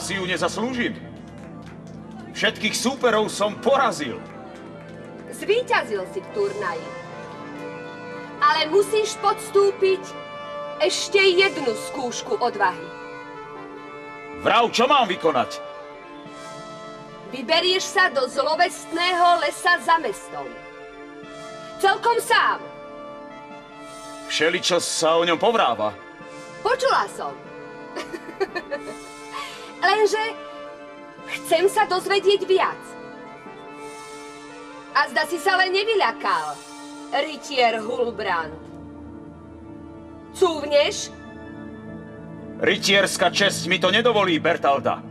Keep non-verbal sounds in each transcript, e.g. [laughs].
si ju nezaslúžim. Všetkých súperov som porazil. Zvíťazil si v turnaji. Ale musíš podstúpiť ešte jednu skúšku odvahy. Vrav, čo mám vykonať? Vyberieš sa do zlovestného lesa za mestom. Celkom sám. Všeličo sa o ňom povráva. Počula som. [laughs] Lenže chcem sa dozvedieť viac. A zda si sa len nevyľakal, rytier Hulbrand. Cúvneš? Rytierská česť mi to nedovolí, Bertalda.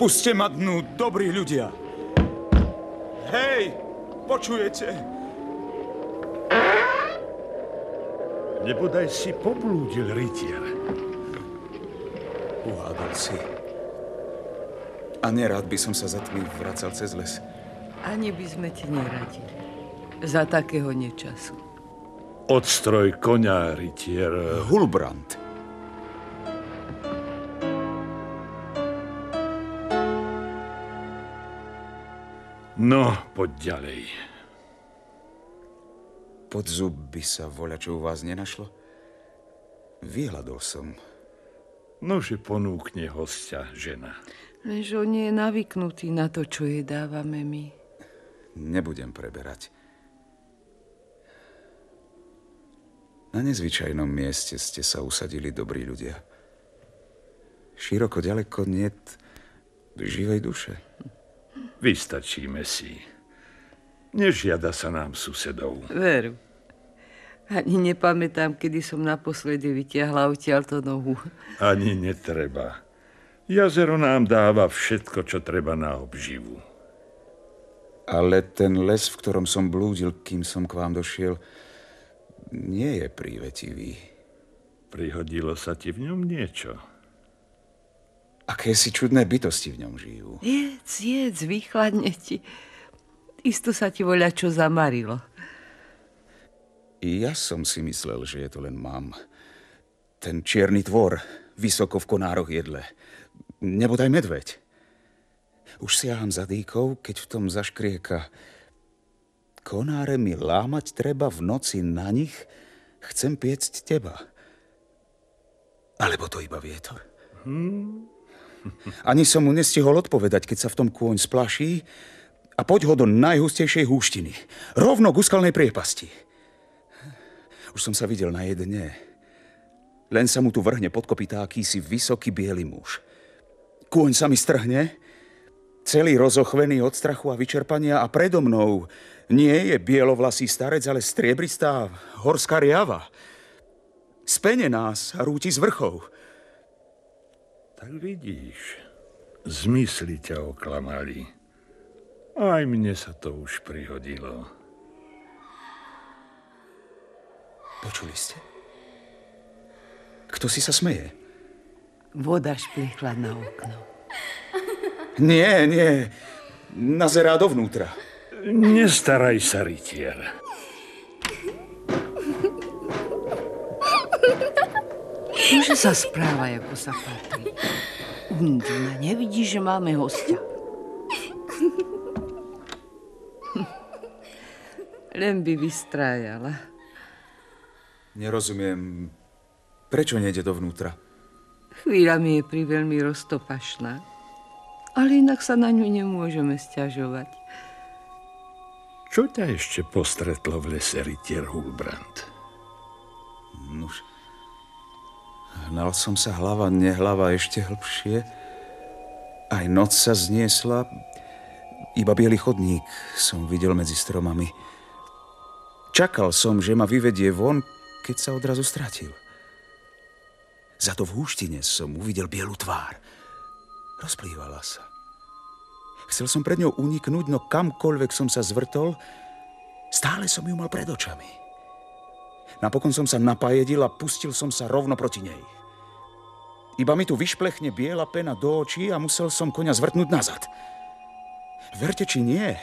Puste ma dnu, dobrí ľudia. Hej, počujete? Nebodaj si poblúdil, rytier. Uhádal si. A nerád by som sa za tmy vracal cez les. Ani by sme ti neradili. Za takého nečasu. Odstroj konia, rytier. Hulbrand. No, poď ďalej. Pod zub by sa voľa, čo u vás nenašlo? Vyhľadol som. Nože ponúkne hostia žena. Lenže on nie je navyknutý na to, čo jej dávame my. Nebudem preberať. Na nezvyčajnom mieste ste sa usadili dobrí ľudia. Široko ďaleko niet živej duše. Vystačíme si. Nežiada sa nám susedov. Veru. Ani nepamätám, kedy som naposledy vytiahla odtiaľto nohu. Ani netreba. Jazero nám dáva všetko, čo treba na obživu. Ale ten les, v ktorom som blúdil, kým som k vám došiel, nie je prívetivý. Prihodilo sa ti v ňom niečo? Aké si čudné bytosti v ňom žijú. Jedz, jedz, vychladne ti. Isto sa ti voľa čo zamarilo. Ja som si myslel, že je to len mám. Ten čierny tvor, vysoko v konároch jedle. Nebodaj medveď. Už siaham za dýkou, keď v tom zaškrieka. Konáre mi lámať treba v noci na nich, chcem piecť teba. Alebo to iba vietor. Hmm. Ani som mu nestihol odpovedať, keď sa v tom kôň splaší a poď ho do najhustejšej húštiny. Rovno k úskalnej priepasti. Už som sa videl na jedne. Len sa mu tu vrhne pod kopytá akýsi vysoký biely muž. Kôň sa mi strhne, celý rozochvený od strachu a vyčerpania a predo mnou nie je bielovlasý starec, ale striebristá horská riava. Spene nás a rúti z vrchov. Tak vidíš, zmysly ťa oklamali. Aj mne sa to už prihodilo. Počuli ste? Kto si sa smeje? Voda šplichla na okno. Nie, nie. Nazerá dovnútra. Nestaraj sa, rytier. Že sa správaj, ako sa patrí. Undina, nevidí, že máme hostia. Len by vystrájala. Nerozumiem, prečo nejde dovnútra? Chvíľami je pri priveľmi roztopašná, ale inak sa na ňu nemôžeme stiažovať. Čo ťa ešte postretlo v lese Rytier Hulbrand? Nuž, hnal som sa hlava, nehlava ešte hlbšie. Aj noc sa zniesla, iba biely chodník som videl medzi stromami. Čakal som, že ma vyvedie von, keď sa odrazu stratil. Za to v húštine som uvidel bielu tvár. Rozplývala sa. Chcel som pred ňou uniknúť, no kamkoľvek som sa zvrtol, stále som ju mal pred očami. Napokon som sa napajedil a pustil som sa rovno proti nej. Iba mi tu vyšplechne biela pena do očí a musel som konia zvrtnúť nazad. Verte či nie,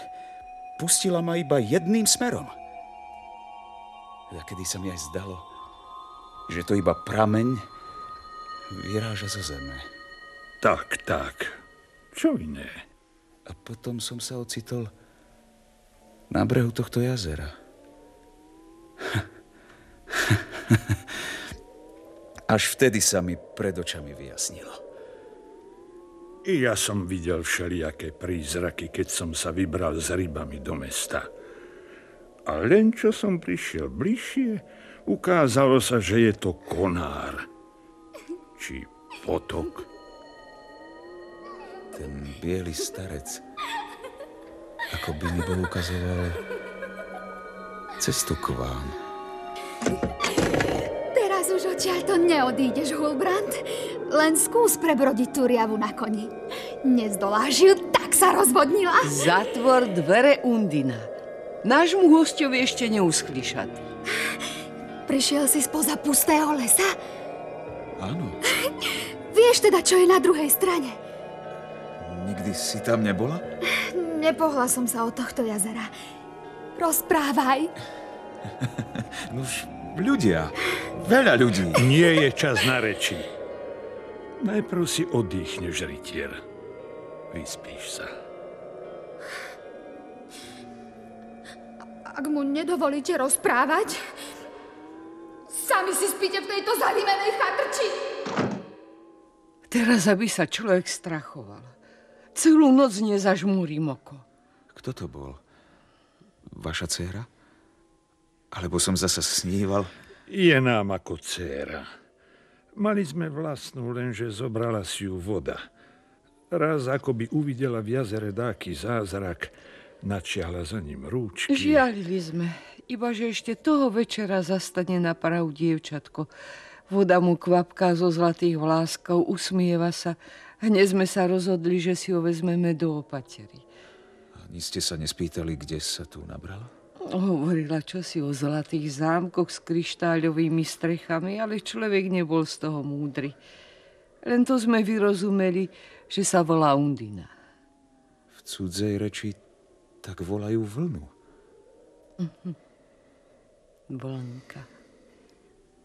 pustila ma iba jedným smerom. A kedy sa mi aj zdalo, že to iba prameň vyráža zo zeme. Tak, tak. Čo iné? A potom som sa ocitol na brehu tohto jazera. [laughs] Až vtedy sa mi pred očami vyjasnilo. I ja som videl všelijaké prízraky, keď som sa vybral s rybami do mesta. A len čo som prišiel bližšie, ukázalo sa, že je to konár. Či potok. Ten biely starec, ako by mi bol ukazoval cestu k vám. Teraz už to neodídeš, Hulbrand. Len skús prebrodiť tú riavu na koni. Nezdoláš ju, tak sa rozvodnila. Zatvor dvere Undina. Nášmu hostovi ešte neuschli šaty. Prišiel si spoza pustého lesa? Áno, Vieš teda, čo je na druhej strane? nikdy si tam nebola? Nepohla som sa od tohto jazera. Rozprávaj. [laughs] Nuž, ľudia, veľa ľudí. Nie je čas na reči. Najprv si oddychneš, rytier. Vyspíš sa. Ak mu nedovolíte rozprávať, sami si spíte v tejto zalivenej chatrči. Teraz, aby sa človek strachoval. Celú noc nezažmúrim oko. Kto to bol? Vaša dcéra? Alebo som zasa sníval? Je nám ako dcéra. Mali sme vlastnú, lenže zobrala si ju voda. Raz ako by uvidela v jazere dáky zázrak, načiahla za ním rúčky. Žialili sme, iba že ešte toho večera zastane na prahu dievčatko. Voda mu kvapká zo zlatých vláskov, usmieva sa. Hneď sme sa rozhodli, že si ho vezmeme do opatery. Ani ste sa nespýtali, kde sa tu nabrala? Hovorila čosi o zlatých zámkoch s kryštáľovými strechami, ale človek nebol z toho múdry. Len to sme vyrozumeli, že sa volá Undina. V cudzej reči tak volajú vlnu. Vlnka.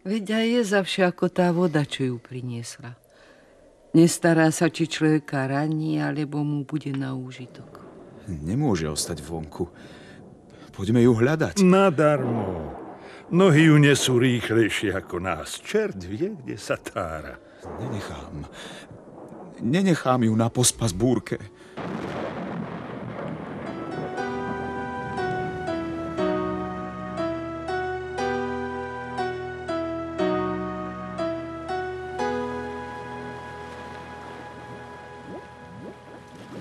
Veď aj je zavše ako tá voda, čo ju priniesla. Nestará sa, či človeka raní, alebo mu bude na úžitok. Nemôže ostať vonku. Poďme ju hľadať. Nadarmo. Nohy ju nesú rýchlejšie ako nás. Čert vie, kde sa tára. Nenechám. Nenechám ju na pospas búrke.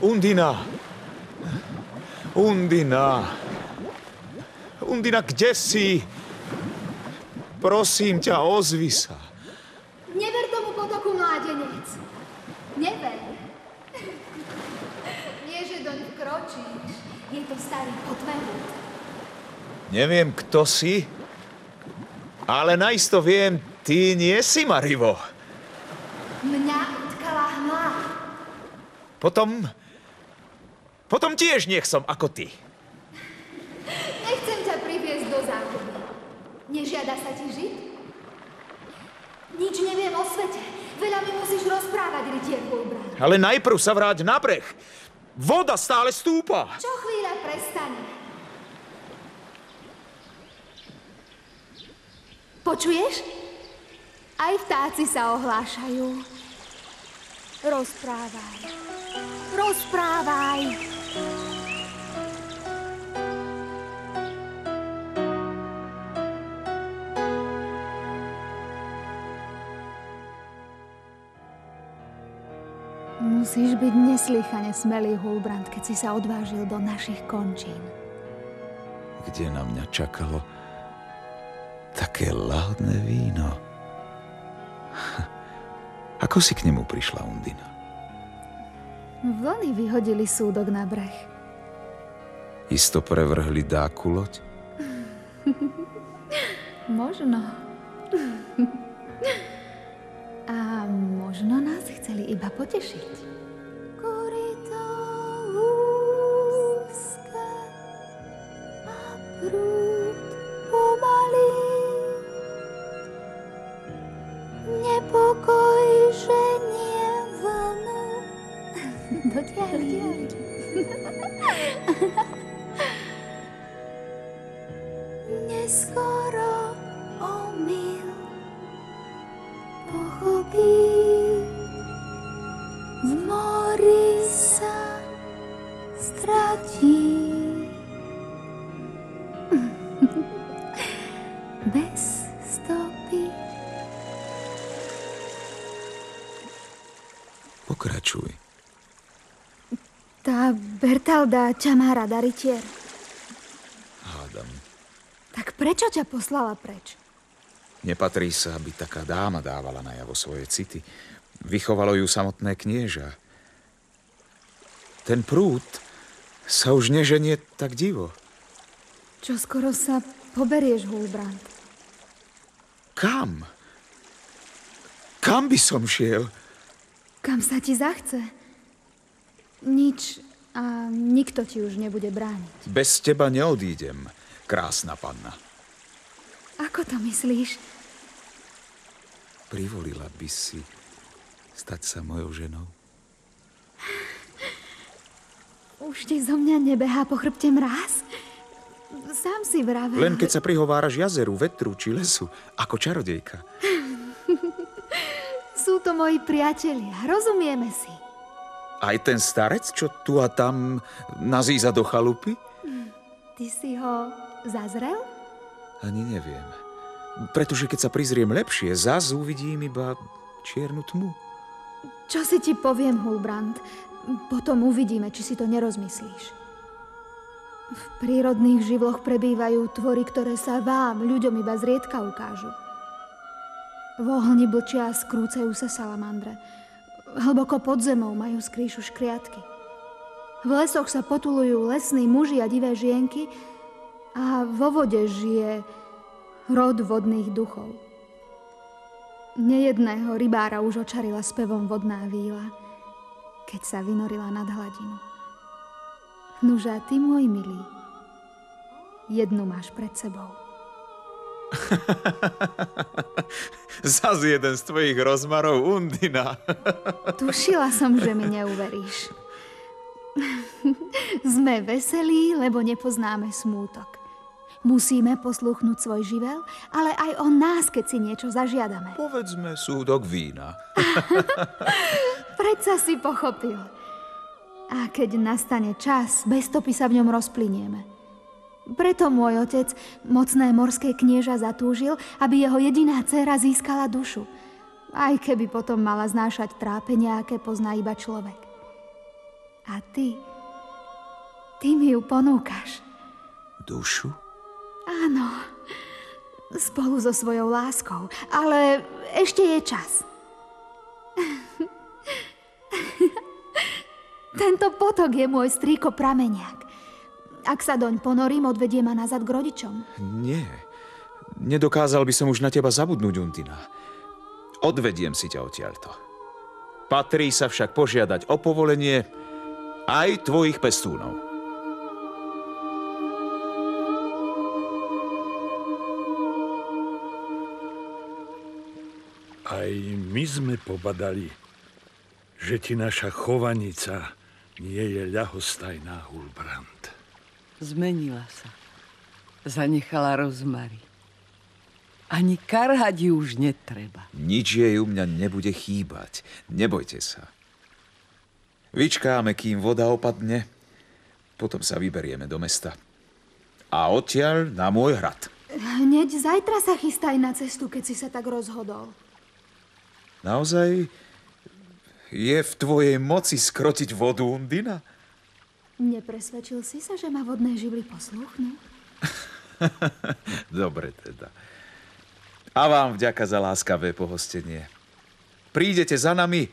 Undina! Undina! Undina, kde si? Prosím ťa, ozvi sa. Never tomu potoku, mládenec. Never. Nie, že doň vkročíš. Je to starý potvehút. Neviem, kto si, ale najisto viem, ty nie si Marivo. Mňa utkala hmla. Potom... Potom tiež nech som ako ty. neviem o svete. Veľa mi musíš rozprávať, rytier Fulbright. Ale najprv sa vráť na breh. Voda stále stúpa. Čo chvíľa prestane. Počuješ? Aj vtáci sa ohlášajú. Rozprávaj. Rozprávaj. Musíš byť neslychane smelý, Hulbrand, keď si sa odvážil do našich končín. Kde na mňa čakalo také lahodné víno. [laughs] Ako si k nemu prišla, Undina? Vlny vyhodili súdok na breh. Isto prevrhli dáku loď? [laughs] Možno. [laughs] A možno nás chceli iba potešiť. Bertalda ťa má rada, rytier. Hádam. Tak prečo ťa poslala preč? Nepatrí sa, aby taká dáma dávala najavo svoje city. Vychovalo ju samotné knieža. Ten prúd sa už neženie tak divo. Čo skoro sa poberieš, Hulbrand. Kam? Kam by som šiel? Kam sa ti zachce? Nič a nikto ti už nebude brániť. Bez teba neodídem, krásna panna. Ako to myslíš? Privolila by si stať sa mojou ženou? Už ti zo mňa nebehá po chrbte mráz? Sám si vravel. Len keď sa prihováraš jazeru, vetru či lesu, ako čarodejka. [laughs] Sú to moji priatelia, rozumieme si. Aj ten starec, čo tu a tam nazíza do chalupy? Ty si ho zazrel? Ani neviem. Pretože keď sa prizriem lepšie, zás uvidím iba čiernu tmu. Čo si ti poviem, Hulbrand? Potom uvidíme, či si to nerozmyslíš. V prírodných živloch prebývajú tvory, ktoré sa vám, ľuďom, iba zriedka ukážu. V ohni blčia a skrúcajú sa salamandre. Hlboko pod zemou majú skrýšu škriatky. V lesoch sa potulujú lesní muži a divé žienky a vo vode žije rod vodných duchov. Nejedného rybára už očarila spevom vodná víla, keď sa vynorila nad hladinu. Nuža, ty môj milý, jednu máš pred sebou. [laughs] Zas jeden z tvojich rozmarov, Undina. [laughs] Tušila som, že mi neuveríš. [laughs] Sme veselí, lebo nepoznáme smútok. Musíme posluchnúť svoj živel, ale aj o nás, keď si niečo zažiadame. Povedzme súdok vína. Predsa si pochopil. A keď nastane čas, bez stopy sa v ňom rozplynieme. Preto môj otec, mocné morské knieža, zatúžil, aby jeho jediná dcéra získala dušu. Aj keby potom mala znášať trápenie, aké pozná iba človek. A ty, ty mi ju ponúkaš. Dušu? Áno, spolu so svojou láskou, ale ešte je čas. [laughs] Tento potok je môj strýko prameniak. Ak sa doň ponorím, odvedie ma nazad k rodičom. Nie. Nedokázal by som už na teba zabudnúť, Undina. Odvediem si ťa odtiaľto. Patrí sa však požiadať o povolenie aj tvojich pestúnov. Aj my sme pobadali, že ti naša chovanica nie je ľahostajná, Hulbrand. Zmenila sa. Zanechala rozmary. Ani karhať ju už netreba. Nič jej u mňa nebude chýbať. Nebojte sa. Vyčkáme, kým voda opadne, potom sa vyberieme do mesta. A odtiaľ na môj hrad. Hneď zajtra sa chystaj na cestu, keď si sa tak rozhodol. Naozaj je v tvojej moci skrotiť vodu, Undina? Nepresvedčil si sa, že ma vodné živly posluchnú? [laughs] Dobre teda. A vám vďaka za láskavé pohostenie. Prídete za nami,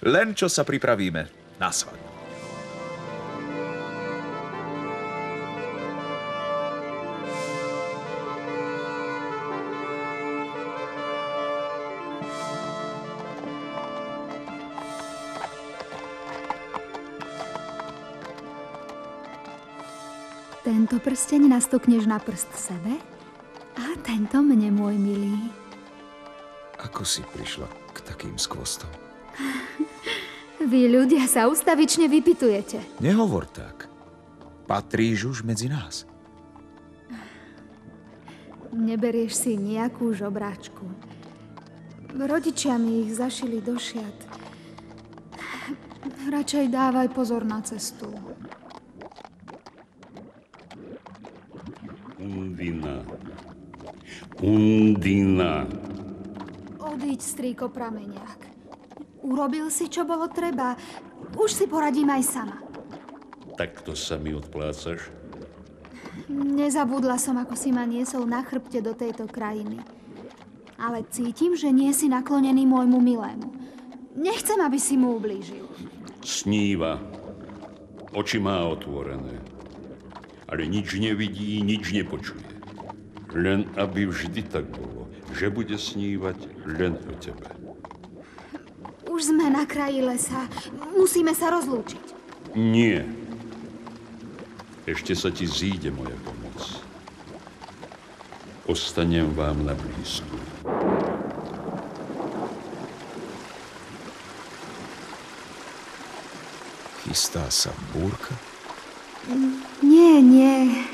len čo sa pripravíme na svadbu. Tento prsteň nastukneš na prst sebe a tento mne, môj milý. Ako si prišla k takým skvostom? [laughs] Vy ľudia sa ustavične vypitujete. Nehovor tak. Patríš už medzi nás. Neberieš si nejakú žobráčku. Rodičia mi ich zašili do šiat. Radšej dávaj pozor na cestu. Undina. Undina. Odíď, strýko prameniak. Urobil si, čo bolo treba. Už si poradím aj sama. Takto sa mi odplácaš? Nezabudla som, ako si ma niesol na chrbte do tejto krajiny. Ale cítim, že nie si naklonený môjmu milému. Nechcem, aby si mu ublížil. Sníva. Oči má otvorené. Ale nič nevidí, nič nepočuje. Len aby vždy tak bolo, že bude snívať len o tebe. Už sme na kraji lesa. Musíme sa rozlúčiť. Nie. Ešte sa ti zíde moja pomoc. Ostanem vám na blízku. Chystá sa búrka? Nie, nie.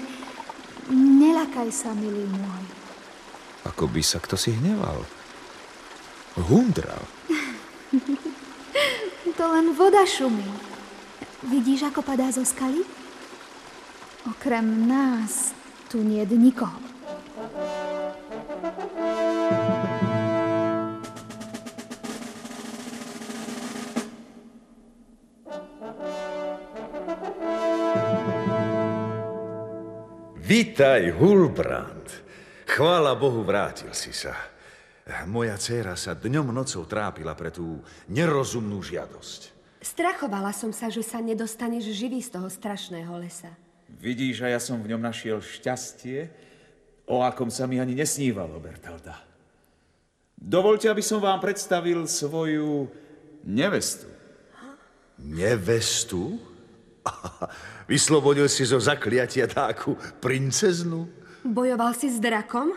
Nelakaj sa, milý môj. Ako by sa kto si hneval. Hundral. [laughs] To len voda šumí. Vidíš, ako padá zo skaly? Okrem nás tu nie je nikoho. Vítaj, Hulbrand. Chvála Bohu, vrátil si sa. Moja dcéra sa dňom nocou trápila pre tú nerozumnú žiadosť. Strachovala som sa, že sa nedostaneš živý z toho strašného lesa. Vidíš, a ja som v ňom našiel šťastie, o akom sa mi ani nesnívalo, Bertalda. Dovolte, aby som vám predstavil svoju nevestu. Nevestu? [laughs] Vyslobodil si zo zakliatia takú princeznu? Bojoval si s drakom?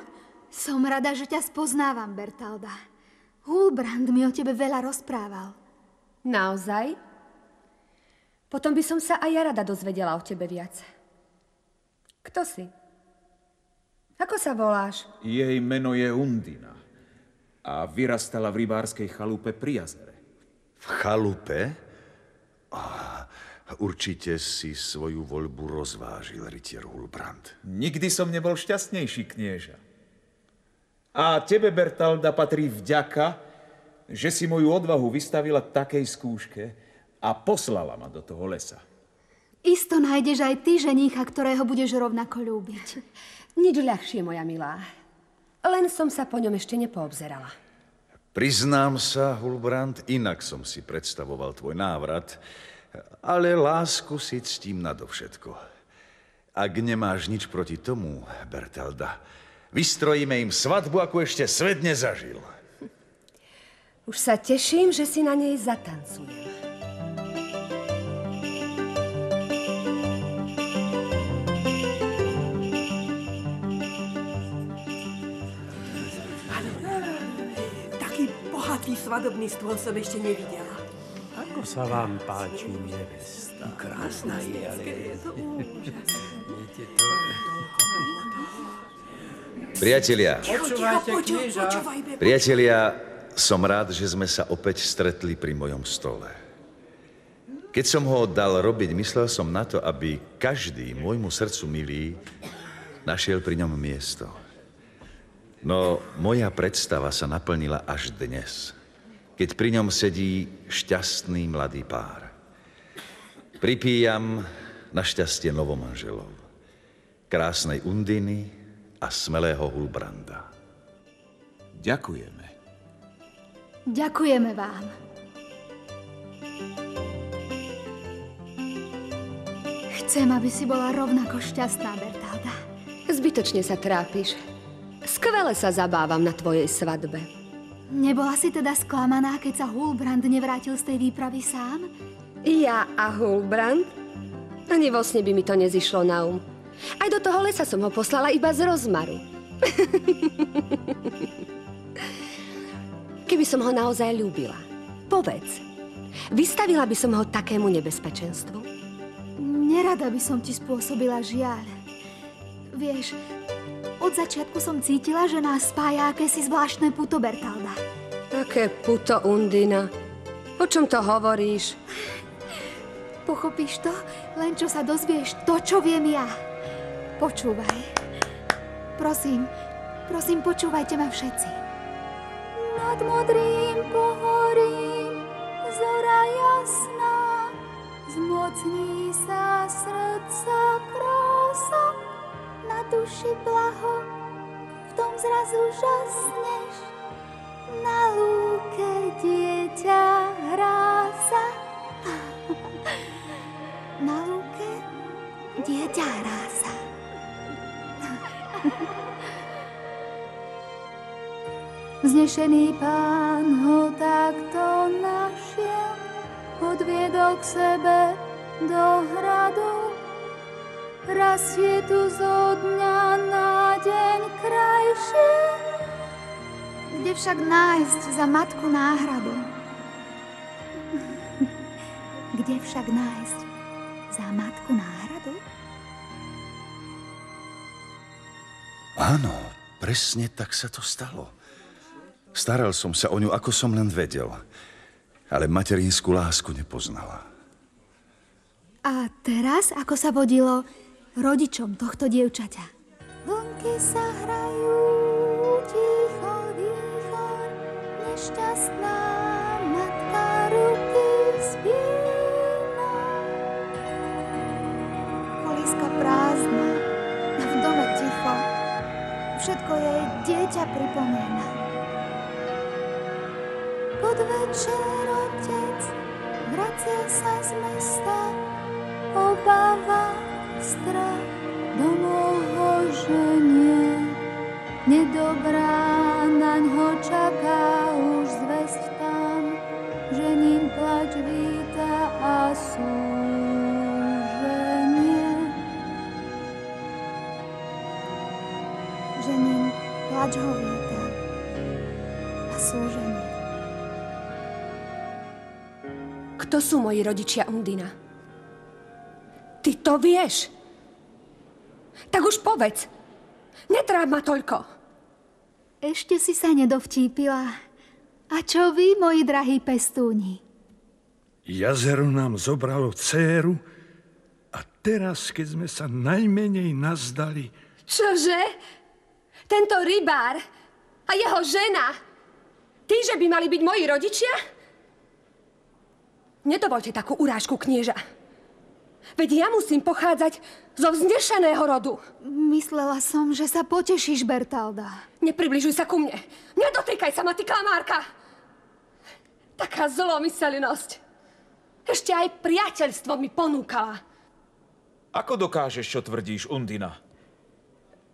Som rada, že ťa spoznávam, Bertalda. Hulbrand mi o tebe veľa rozprával. Naozaj? Potom by som sa aj ja rada dozvedela o tebe viac. Kto si? Ako sa voláš? Jej meno je Undina a vyrastala v rybárskej chalupe pri jazere. V chalupe? Ah, určite si svoju voľbu rozvážil, rytier Hulbrand. Nikdy som nebol šťastnejší, knieža. A tebe, Bertalda, patrí vďaka, že si moju odvahu vystavila takej skúške a poslala ma do toho lesa. Isto nájdeš aj ty ženícha, ktorého budeš rovnako ľúbiť. [laughs] Nič ľahšie, moja milá. Len som sa po ňom ešte nepoobzerala. Priznám sa, Hulbrand, inak som si predstavoval tvoj návrat, ale lásku si ctím nadovšetko. Ak nemáš nič proti tomu, Bertalda, vystrojíme im svadbu, ako ešte svet nezažil. Už sa teším, že si na nej zatancujem. Taký bohatý svadobný stôl som ešte nevidela. Ako sa vám páči nevesta? Krásna je, ale... Viete to? Priatelia, priatelia, som rád, že sme sa opäť stretli pri mojom stole. Keď som ho dal robiť, myslel som na to, aby každý môjmu srdcu milý našiel pri ňom miesto. No moja predstava sa naplnila až dnes, keď pri ňom sedí šťastný mladý pár. Pripíjam na šťastie novomanželov, krásnej Undiny a smelého Hulbranda. Ďakujeme. Ďakujeme vám. Chcem, aby si bola rovnako šťastná, Bertalda. Zbytočne sa trápiš. Skvele sa zabávam na tvojej svadbe. Nebola si teda sklamaná, keď sa Hulbrand nevrátil z tej výpravy sám? Ja a Hulbrand? Ani vo sne by mi to nezišlo na um. Aj do toho lesa som ho poslala iba z rozmaru. [laughs] Keby som ho naozaj ľúbila, povedz. Vystavila by som ho takému nebezpečenstvu? Nerada by som ti spôsobila žiaľ. Vieš, od začiatku som cítila, že nás spája akési zvláštne puto Bertalda. Aké puto, Undina. O čom to hovoríš? Pochopíš to, len čo sa dozvieš to, čo viem ja. Počúvaj. Prosím, prosím, počúvajte ma všetci. Nad modrým pohorím zora jasná, zmocní sa srdca krása, duši blaho, v tom zrazu žasneš. Na lúke dieťa hrá sa, [laughs] na lúke dieťa hrá sa. [laughs] Znešený pán ho takto našiel, odviedol k sebe do hradu. Rastie tu zo dňa na deň krajšie, kde však nájsť za matku náhradu? [laughs] Kde však nájsť za matku náhradu? Áno, presne tak sa to stalo. Staral som sa o ňu, ako som len vedel. Ale materinskú lásku nepoznala. A teraz, ako sa vodilo rodičom tohto dievčaťa? Vlnky sa hrajú, ticho výchor, nešťastná matka ruky spína. Kolíska prázdna, v dome ticho, všetko jej dieťa pripomína. Podvečer otec vracia sa z mesta, obava, strach, domov ho ženie. Nedobrá naň ho čaká už zvesť tam, že ním plač víta a súženie. Že ním plač ho víta a súženie. Kto sú moji rodičia, Undina? Ty to vieš? Tak už povedz. Netráp ma toľko. Ešte si sa nedovtípila. A čo vy, moji drahí pestúni? Jazero nám zobralo dcéru a teraz, keď sme sa najmenej nazdali, Čože? Tento rybár a jeho žena. Tí, že by mali byť moji rodičia? Nedovolte takú urážku, knieža. Veď ja musím pochádzať zo vznešeného rodu. Myslela som, že sa potešíš, Bertalda. Nepribližuj sa ku mne. Nedotýkaj sa ma, ty klamárka. Taká zlomyselnosť. Ešte aj priateľstvo mi ponúkala. Ako dokážeš, čo tvrdíš, Undina?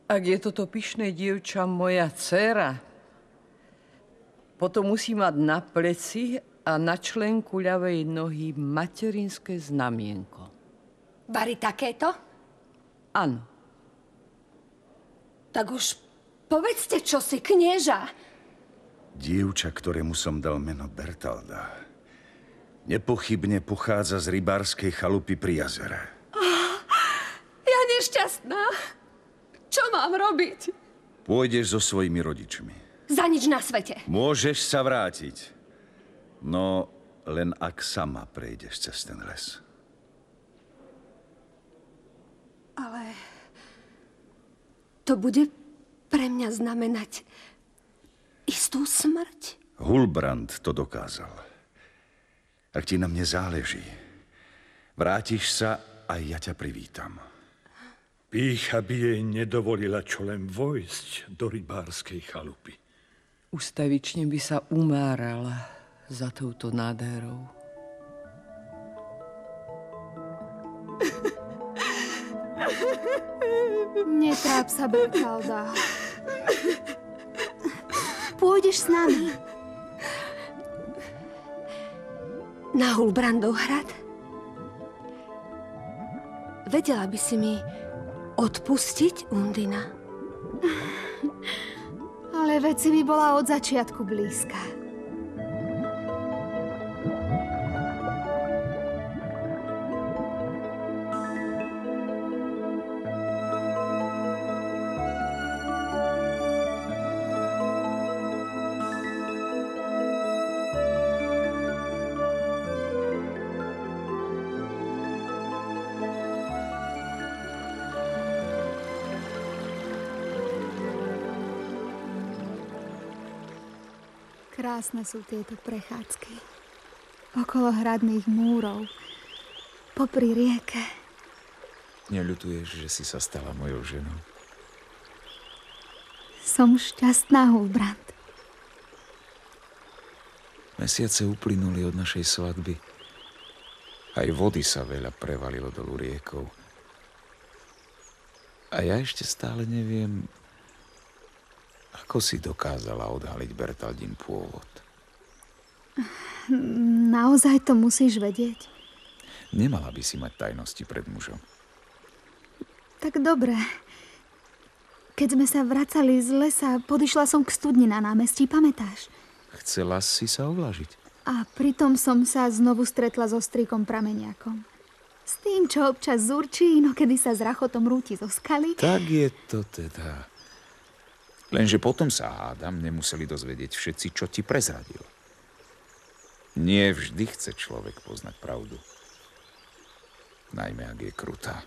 Ak je toto pyšné dievča moja dcéra, potom musí mať na pleci a na členku ľavej nohy materinské znamienko. Bari takéto? Áno. Tak už povedzte, čo si knieža. Dievča, ktorému som dal meno Bertalda, nepochybne pochádza z rybárskej chalupy pri jazere. Ja nešťastná. Čo mám robiť? Pôjdeš so svojimi rodičmi. Za nič na svete. Môžeš sa vrátiť. No, len ak sama prejdeš cez ten les. Ale to bude pre mňa znamenať istú smrť. Hulbrand to dokázal. Ak ti na mne záleží, vrátiš sa a ja ťa privítam. Pícha by jej nedovolila čo len vojsť do rybárskej chalupy. Ustavične by sa umárala za touto nádherou. Netráp sa, Bertalda. Pôjdeš s nami. Na Hulbrandov hrad? Vedela by si mi odpustiť, Undina? Ale veci mi bola od začiatku blízka. Krásne sú tieto prechádzky. Okolo hradných múrov. Popri rieke. Neľutuješ, že si sa stala mojou ženou? Som šťastná, Hulbrand. Mesiace uplynuli od našej svadby. Aj vody sa veľa prevalilo dolu riekou. A ja ešte stále neviem, ako si dokázala odhaliť Bertaldín pôvod. Naozaj to musíš vedieť? Nemala by si mať tajnosti pred mužom. Tak dobre. Keď sme sa vracali z lesa, podišla som k studni na námestí, pamätáš? Chcela si sa ovlažiť. A pritom som sa znovu stretla so strikom prameniakom. S tým, čo občas zurčí, no kedy sa s rachotom rúti zo skaly. Tak je to teda. Lenže potom sa hádam, nemuseli dozvedieť všetci, čo ti prezradil. Nie vždy chce človek poznať pravdu. Najmä, ak je krutá.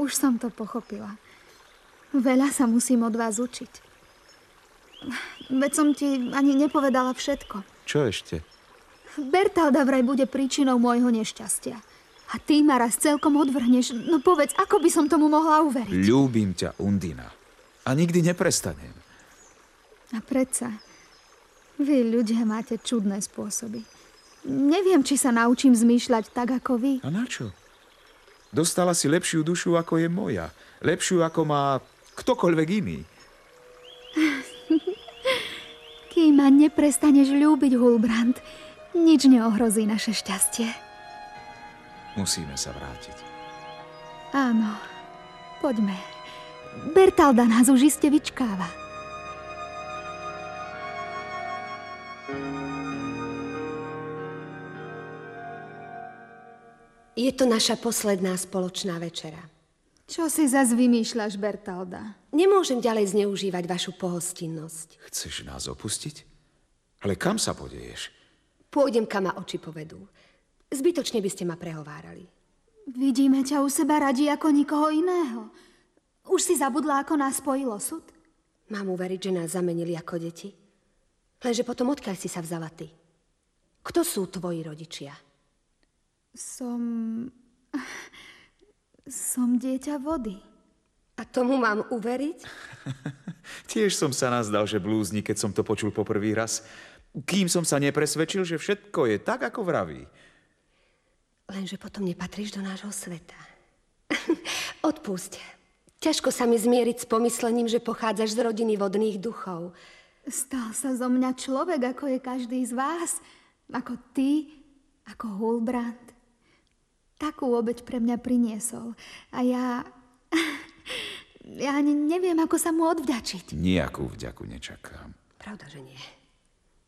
Už som to pochopila. Veľa sa musím od vás učiť. Veď som ti ani nepovedala všetko. Čo ešte? Bertalda vraj bude príčinou môjho nešťastia. A ty ma raz celkom odvrhneš. No povedz, ako by som tomu mohla uveriť? Ľúbim ťa, Undina. A nikdy neprestanem. A predsa, vy ľudia máte čudné spôsoby. Neviem, či sa naučím zmýšľať tak, ako vy. A na čo? Dostala si lepšiu dušu, ako je moja. Lepšiu, ako má ktokoľvek iný. [laughs] Kým ma neprestaneš ľúbiť, Hulbrand, nič neohrozí naše šťastie. Musíme sa vrátiť. Áno, poďme. Bertalda nás už iste vyčkáva. Je to naša posledná spoločná večera. Čo si zas vymýšľaš, Bertalda? Nemôžem ďalej zneužívať vašu pohostinnosť. Chceš nás opustiť? Ale kam sa podeješ? Pôjdem, kam ma oči povedú. Zbytočne by ste ma prehovárali. Vidíme ťa u seba radi ako nikoho iného. Už si zabudla, ako nás spojil osud? Mám uveriť, že nás zamenili ako deti? Lenže potom odkiaľ si sa vzala ty? Kto sú tvoji rodičia? Som... Som dieťa vody. A tomu mám uveriť? [laughs] Tiež som sa nazdal, že blúzni, keď som to počul poprvý raz. Kým som sa nepresvedčil, že všetko je tak, ako vraví. Lenže potom nepatríš do nášho sveta. [laughs] Odpusť. Ťažko sa mi zmieriť s pomyslením, že pochádzaš z rodiny vodných duchov. Stal sa zo mňa človek, ako je každý z vás. Ako ty, ako Hulbrand. Takú obeď pre mňa priniesol. A ja... [laughs] Ja ani neviem, ako sa mu odvďačiť. Nijakú vďaku nečakám. Pravda, že nie.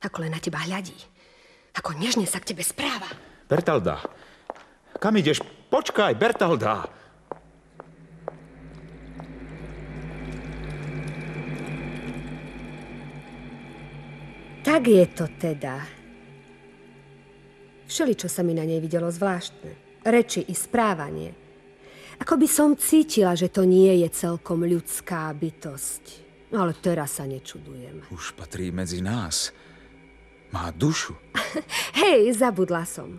Ako len na teba hľadí. Ako nežne sa k tebe správa. Bertalda, kam ideš? Počkaj, Bertalda! Tak je to teda. Všeli, čo sa mi na nej videlo zvláštne. Reči i správanie. Ako by som cítila, že to nie je celkom ľudská bytosť. Ale teraz sa nečudujem. Už patrí medzi nás. Má dušu. [laughs] Hej, zabudla som.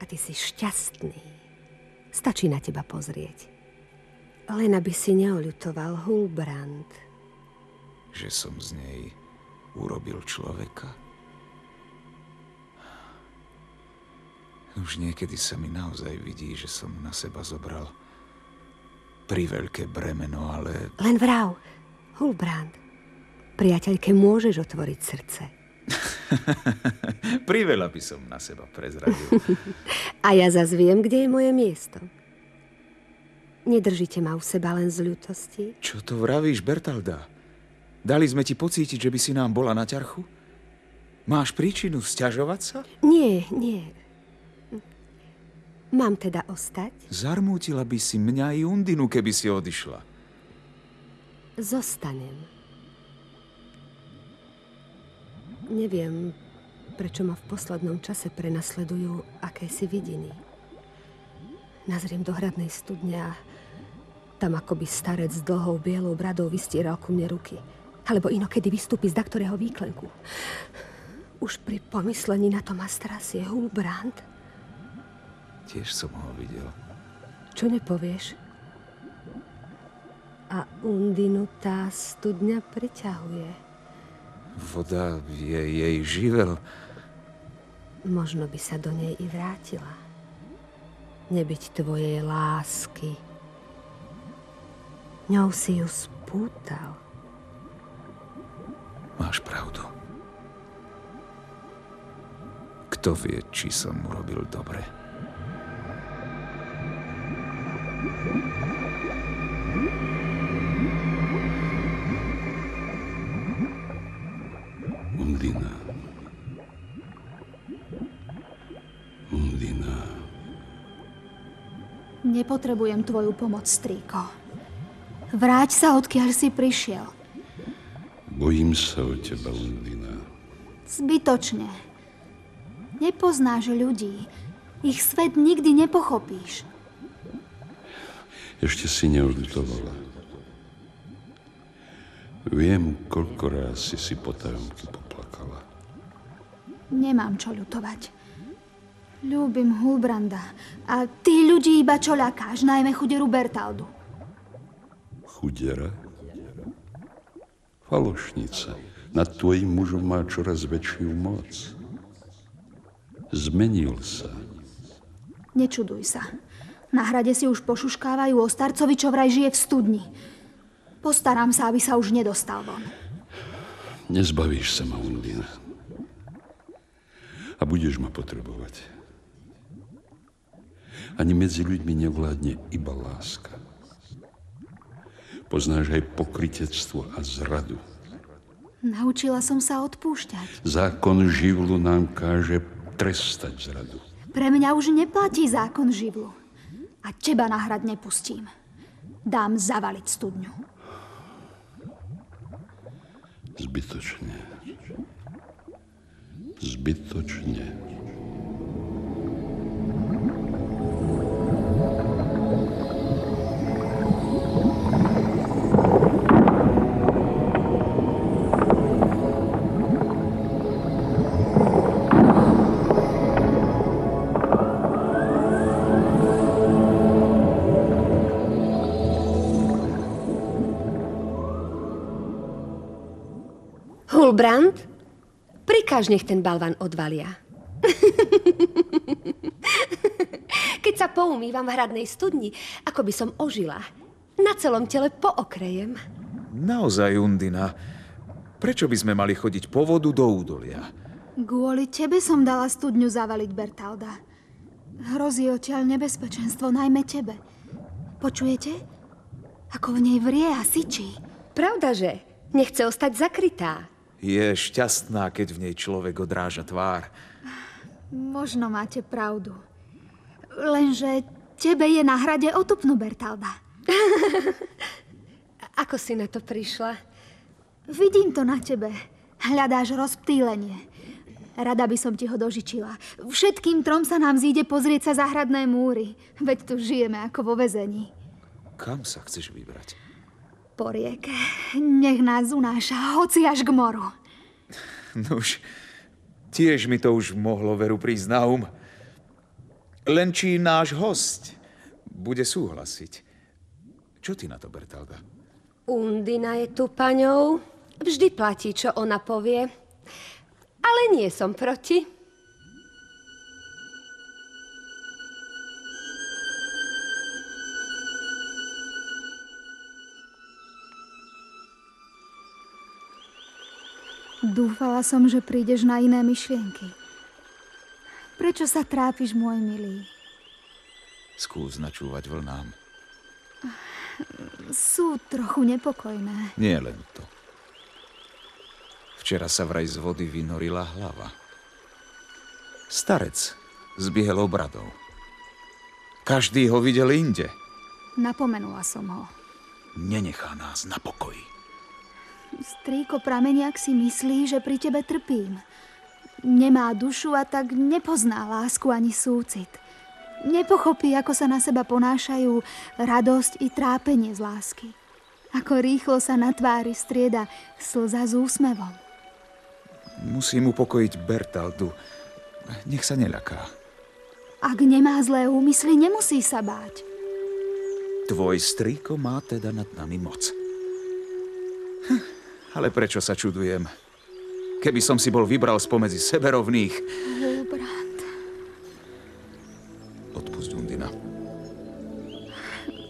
A ty si šťastný. Stačí na teba pozrieť. Len aby si neoľutoval Hulbrand. Že som z nej urobil človeka. Už niekedy sa mi naozaj vidí, že som na seba zobral priveľké bremeno, ale... Len vrav, Hulbrand, priateľke môžeš otvoriť srdce. [laughs] Priveľa by som na seba prezradil. [laughs] A ja zase viem, kde je moje miesto. Nedržíte ma u seba len z ľutosti? Čo to vravíš, Bertalda? Dali sme ti pocítiť, že by si nám bola na ťarchu? Máš príčinu sťažovať sa? Nie, nie. Mám teda ostať? Zarmútila by si mňa i Undinu, keby si odišla. Zostanem. Neviem, prečo ma v poslednom čase prenasledujú akési vidiny. Nazriem do hradnej studne a tam akoby starec s dlhou bielou bradou vystieral ku mne ruky. Alebo inokedy vystúpi z ktorého výklenku. Už pri pomyslení na to ma strasie Hulbrand. Tiež som ho videl. Čo nepovieš? A Undinu tá studňa priťahuje. Voda je jej živel. Možno by sa do nej i vrátila. Nebyť tvojej lásky ňou si ju spútal. Máš pravdu. Kto vie, či som urobil dobre? Undina. Undina. Nepotrebujem tvoju pomoc, strýko. Vráť sa, odkiaľ si prišiel. Bojím sa o teba, Undina. Zbytočne. Nepoznáš ľudí. Ich svet nikdy nepochopíš. Ešte si neodlutovala. Viem, koľko ráz si si potajomky poplakala. Nemám čo ľutovať. Ľúbim Hulbranda a ty ľudí iba čo ľakáš, najmä chuderu Bertaldu chudera? Falošnica. Nad tvojim mužom má čoraz väčšiu moc. Zmenil sa. Nečuduj sa. Na hrade si už pošuškávajú o starcovi, čo vraj žije v studni. Postarám sa, aby sa už nedostal von. Nezbavíš sa ma, Undina. A budeš ma potrebovať. Ani medzi ľuďmi nevládne iba láska. Poznáš aj pokritectvo a zradu. Naučila som sa odpúšťať. Zákon živlu nám káže trestať zradu. Pre mňa už neplatí zákon živlu. A teba na hrad nepustím. Dám zavaliť studňu. Zbytočne. Zbytočne. Hulbrand, prikáž nech ten balvan odvalia. [laughs] Keď sa poumývam v hradnej studni, ako by som ožila. Na celom tele pookrejem. Naozaj, Undina. Prečo by sme mali chodiť po vodu do údolia? Kvôli tebe som dala studňu zavaliť, Bertalda. Hrozí odtiaľ nebezpečenstvo, najmä tebe. Počujete? Ako v nej vrie a syčí. Pravda, že? Nechce ostať zakrytá. Je šťastná, keď v nej človek odráža tvár. Možno máte pravdu. Lenže tebe je na hrade otupnú, Bertalda. [laughs] Ako si na to prišla? Vidím to na tebe. Hľadáš rozptýlenie. Rada by som ti ho dožičila. Všetkým trom sa nám zíde pozrieť sa záhradné múry. Veď tu žijeme ako vo vezení. Kam sa chceš vybrať? Po rieke. Nech nás unáša, hoci až k moru. Nuž, tiež mi to už mohlo veru prísť na um. Len či náš host bude súhlasiť. Čo ty na to, Bertalda? Undina je tu paňou. Vždy platí, čo ona povie. Ale nie som proti. Dúfala som, že prídeš na iné myšlienky. Prečo sa trápiš, môj milý? Skús načúvať vlnám. Sú trochu nepokojné. Nie len to. Včera sa vraj z vody vynorila hlava. Starec s bielou bradou. Každý ho videl inde. Napomenula som ho. Nenechá nás na pokoji. Strýko prameniak si myslí, že pri tebe trpím. Nemá dušu a tak nepozná lásku ani súcit. Nepochopí, ako sa na seba ponášajú radosť i trápenie z lásky. Ako rýchlo sa na tvári strieda slza s úsmevom. Musím upokojiť Bertaldu. Nech sa neľaká. Ak nemá zlé úmysly, nemusí sa báť. Tvoj strýko má teda nad nami moc. Hm, ale prečo sa čudujem? Keby som si bol vybral spomedzi seberovných... Hulbrand. Odpusť, Undina.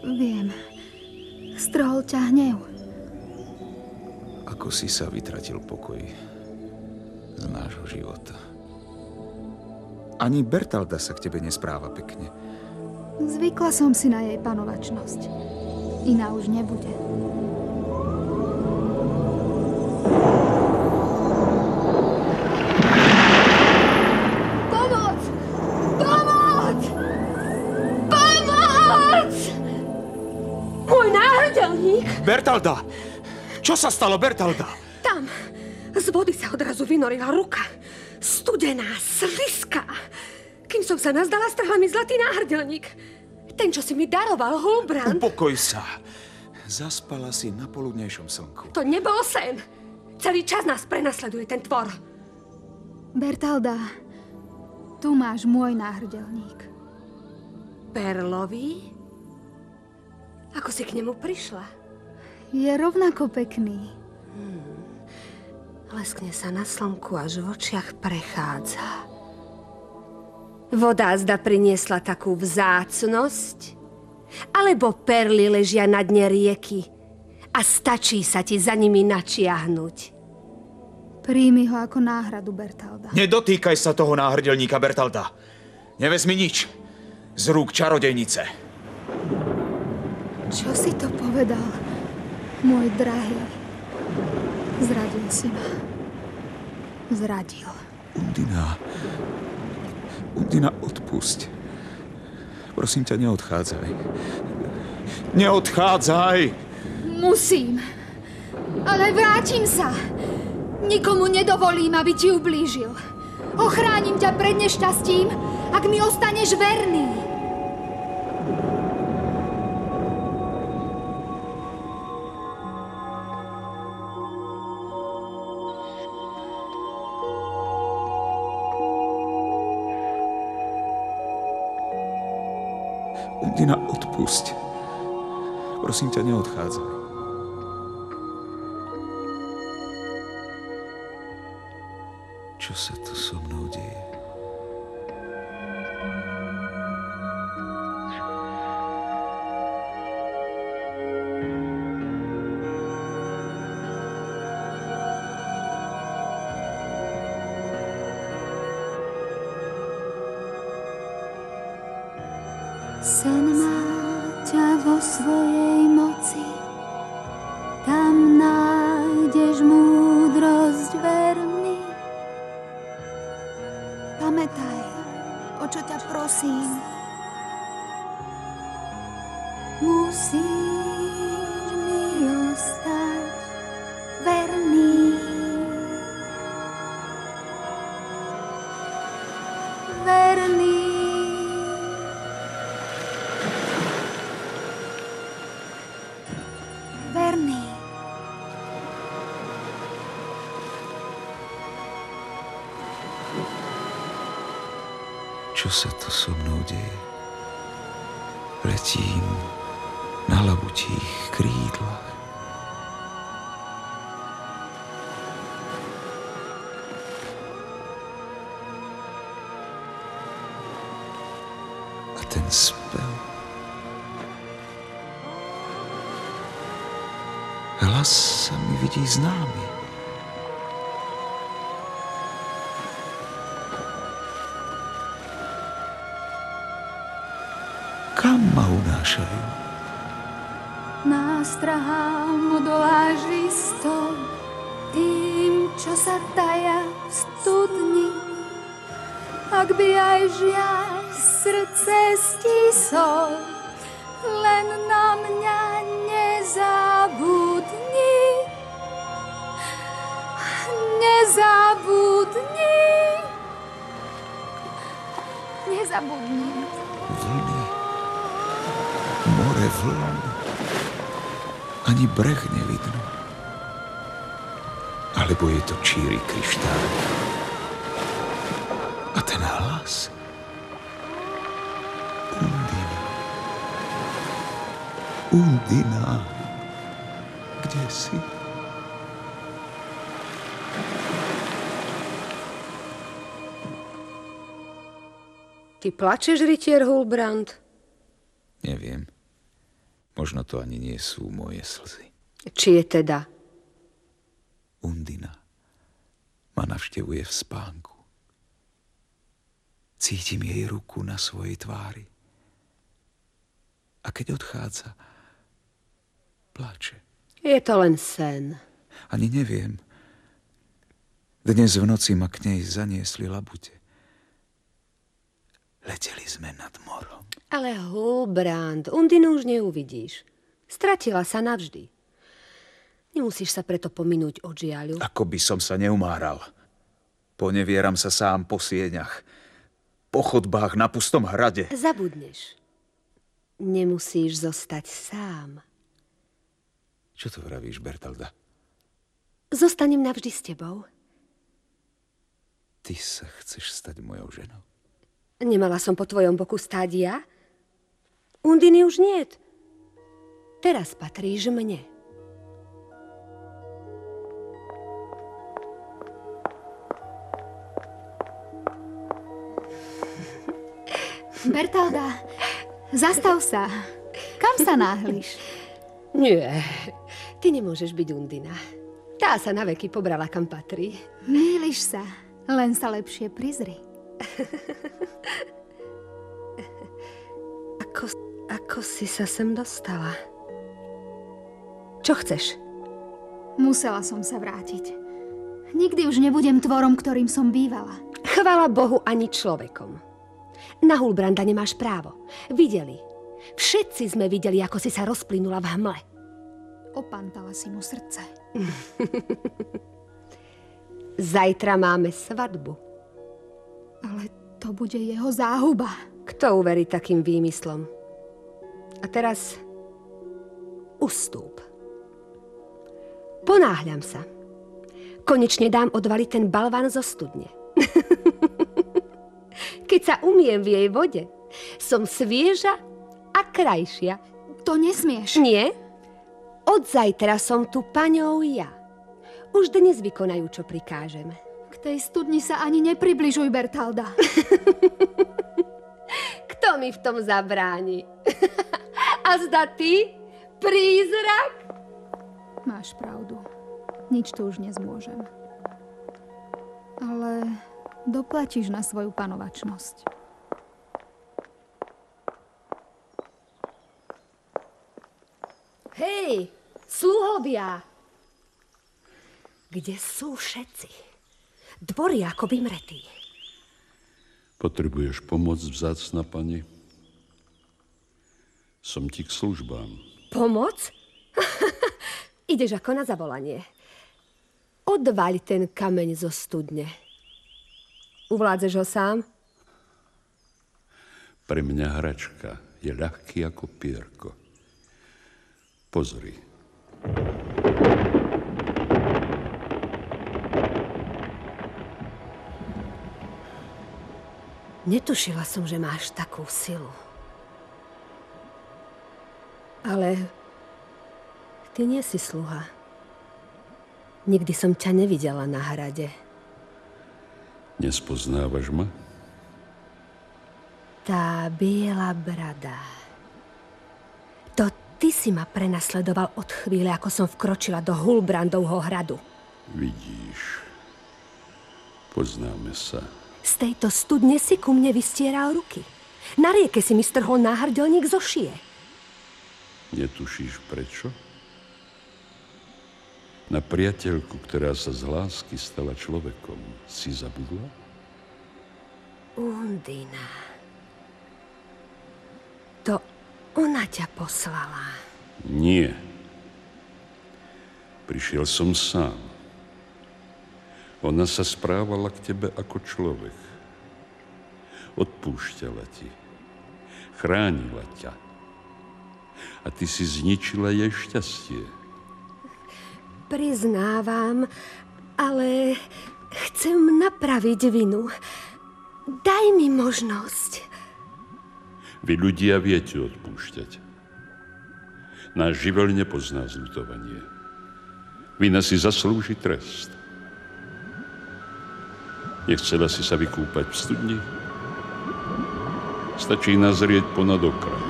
Viem. Strhol ťa hnev. Ako si sa vytratil pokoj z nášho života. Ani Bertalda sa k tebe nespráva pekne. Zvykla som si na jej panovačnosť. Iná už nebude. Bertalda! Čo sa stalo, Bertalda? Tam, z vody sa odrazu vynorila ruka. Studená, sliská. Kým som sa nazdala, strhla mi zlatý náhrdelník. Ten, čo si mi daroval, Hulbrand. Upokoj sa. Zaspala si na poludnejšom slnku. To nebol sen. Celý čas nás prenasleduje ten tvor. Bertalda, tu máš môj náhrdelník. Perlový? Ako si k nemu prišla? Je rovnako pekný. Leskne sa na slnku, až v očiach prechádza. Voda zda priniesla takú vzácnosť? Alebo perly ležia na dne rieky a stačí sa ti za nimi načiahnuť? Príjmi ho ako náhradu, Bertalda. Nedotýkaj sa toho náhrdelníka, Bertalda. Nevezmi nič. Z rúk čarodejnice. Čo si to povedal, môj drahý? Zradil si ma. Zradil. Undina. Undina, odpusť. Prosím ťa, neodchádzaj. Neodchádzaj! Musím. Ale vrátim sa. Nikomu nedovolím, aby ti ublížil. Ochránim ťa pred nešťastím, ak mi ostaneš verný. Prosím ťa, neodchádzaj. Čo sa tu so mnou deje? Čo sa to so mnou deje? Letím na labutích krídlach. A ten spev. Hlas sa mi vidí známy. Ma unášajú? Nástrahám odoláš isto tým, čo sa taja v studni. Ak by aj žiaľ srdce stisol, len na mňa nezabudni. Nezabudni. Nezabudni. Vln, ani breh nevidno. Alebo je to číry kryštál. A ten hlas? Undina. Undina. Kde si? Ty plačeš, rytier Hulbrand? Neviem. Možno to ani nie sú moje slzy. Či je teda? Undina ma navštevuje v spánku. Cítim jej ruku na svojej tvári. A keď odchádza, plače. Je to len sen. Ani neviem. Dnes v noci ma k nej zaniesli labute. Leteli sme nad morom. Ale Hulbrand, Undinu už neuvidíš. Stratila sa navždy. Nemusíš sa preto pominúť od žiaľu. Ako by som sa neumáral. Ponevieram sa sám po sieňach, po chodbách na pustom hrade. Zabudneš. Nemusíš zostať sám. Čo to vravíš, Bertalda? Zostanem navždy s tebou. Ty sa chceš stať mojou ženou. Nemala som po tvojom boku stáť ja? Undiny už niet. Teraz patríš mne. [laughs] Bertalda, zastav sa. Kam sa náhliš? Nie, ty nemôžeš byť Undina. Tá sa na veky pobrala, kam patrí. Mýliš sa, len sa lepšie prizri. [laughs] Ako, ako si sa sem dostala? Čo chceš? Musela som sa vrátiť. Nikdy už nebudem tvorom, ktorým som bývala. Chvala Bohu ani človekom. Na Hulbranda nemáš právo. Videli. Všetci sme videli, ako si sa rozplynula v hmle. Opantala si mu srdce. [laughs] Zajtra máme svadbu. Ale to bude jeho záhuba. Kto uverí takým výmyslom? A teraz ustúp. Ponáhľam sa. Konečne dám odvaliť ten balván zo studne. [laughs] Keď sa umiem v jej vode, som svieža a krajšia. To nesmieš. Nie? Od zajtra som tu paňou ja. Už dnes vykonajú, čo prikážem. Tej studni sa ani nepribližuj, Bertalda. [laughs] Kto mi v tom zabráni? [laughs] A zda ty, prízrak? Máš pravdu. Nič tu už nezmôžem. Ale doplatíš na svoju panovačnosť. Hej, sluhovia! Kde sú všetci? Dvor je ako vymretý. Potrebuješ pomoc, vzácna pani? Som ti k službám. Pomoc? [laughs] Ideš ako na zavolanie. Odvaľ ten kameň zo studne. Uvládzeš ho sám? Pre mňa hračka je ľahký ako pierko. Pozri. Netušila som, že máš takú silu. Ale ty nie si sluha. Nikdy som ťa nevidela na hrade. Nespoznávaš ma? Tá biela brada. To ty si ma prenasledoval od chvíle, ako som vkročila do Hulbrandovho hradu. Vidíš. Poznáme sa. Z tejto studne si ku mne vystieral ruky. Na rieke si mi strhol náhrdelník zo šie. Netušíš prečo? Na priateľku, ktorá sa z lásky stala človekom, si zabudla? Undina. To ona ťa poslala. Nie. Prišiel som sám. Ona sa správala k tebe ako človek. Odpúšťala ti. Chránila ťa. A ty si zničila jej šťastie. Priznávam, ale chcem napraviť vinu. Daj mi možnosť. Vy ľudia viete odpúšťať. Náš živel nepozná zľutovanie. Vina si zaslúži trest. Nechcela si sa vykúpať v studni? Stačí nazrieť ponad okraj.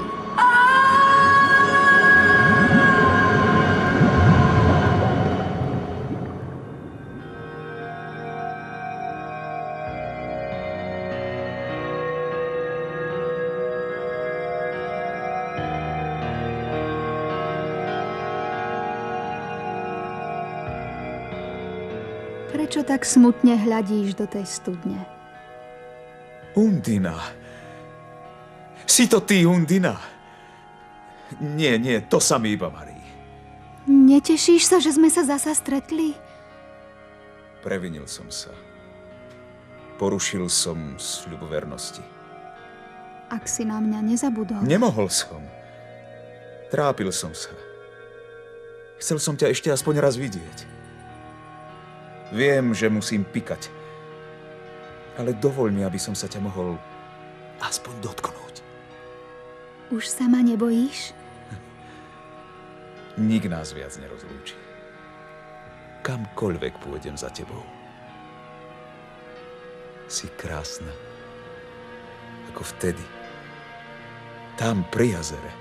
Tak smutne hľadíš do tej studne? Undina. Si to ty, Undina? Nie, nie, to sa mi iba marí. Netešíš sa, že sme sa zasa stretli? Previnil som sa. Porušil som sľub vernosti. Ak si na mňa nezabudol. Nemohol som. Trápil som sa. Chcel som ťa ešte aspoň raz vidieť. Viem, že musím pikať. Ale dovoľ mi, aby som sa ťa mohol aspoň dotknúť. Už sa ma nebojíš? [laughs] Nik nás viac nerozlúči. Kamkoľvek pôjdem za tebou. Si krásna. Ako vtedy. Tam pri jazere.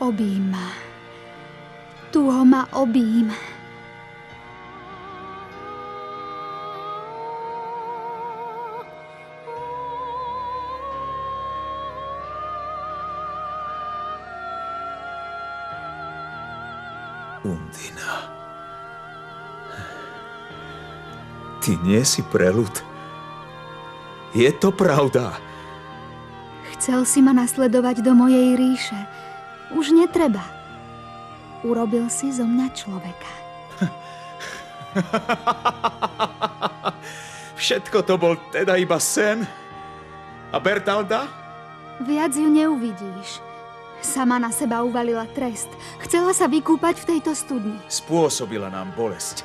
Obím ma. Tuho ma obím. Undina. Ty nie si prelud. Je to pravda. Chcel si ma nasledovať do mojej ríše. Už netreba. Urobil si zo mňa človeka. [laughs] Všetko to bol teda iba sen? A Bertalda? Viac ju neuvidíš. Sama na seba uvalila trest. Chcela sa vykúpať v tejto studni. Spôsobila nám bolesť.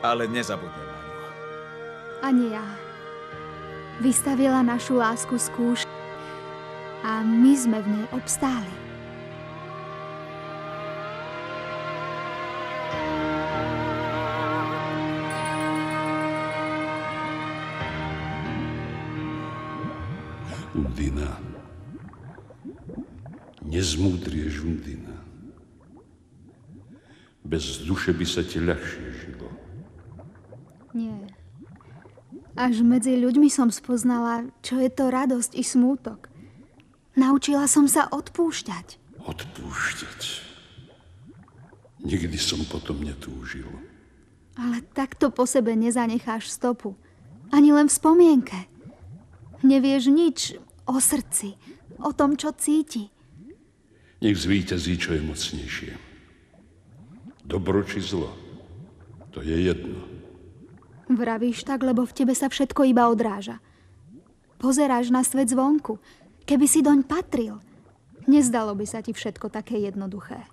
Ale nezabudnem na ňu. Ani ja. Vystavila našu lásku skúš a my sme v nej obstáli. Undina. Nezmúdrieš, Undina. Bez duše by sa ti ľahšie žilo. Nie. Až medzi ľuďmi som spoznala, čo je to radosť i smútok. Naučila som sa odpúšťať. Odpúšťať. Nikdy som potom netúžil. Ale takto po sebe nezanecháš stopu. Ani len v spomienke. Nevieš nič o srdci, o tom, čo cíti. Nech zvíťazí, čo je mocnejšie. Dobro či zlo, to je jedno. Vravíš tak, lebo v tebe sa všetko iba odráža. Pozeráš na svet zvonku. Keby si doň patril, nezdalo by sa ti všetko také jednoduché.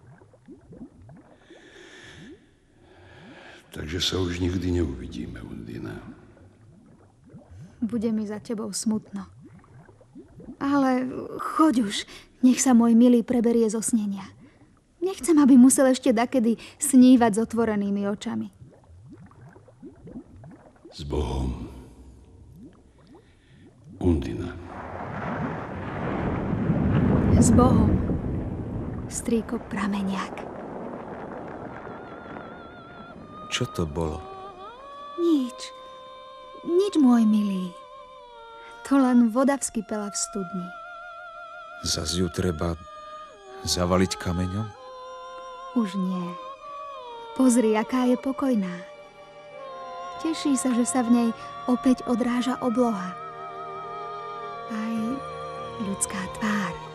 Takže sa už nikdy neuvidíme, Undina. bude mi za tebou smutno. Ale choď už, nech sa môj milý preberie zo snenia. Nechcem, aby musel ešte dakedy snívať s otvorenými očami. S Bohom. Undina. S Bohom. Strýko prameniak. Čo to bolo? Nič. Nič, môj milý. To len voda vskypela v studni. Zas ju treba zavaliť kameňom? Už nie. Pozri, aká je pokojná. Teší sa, že sa v nej opäť odráža obloha. Aj ľudská tvár.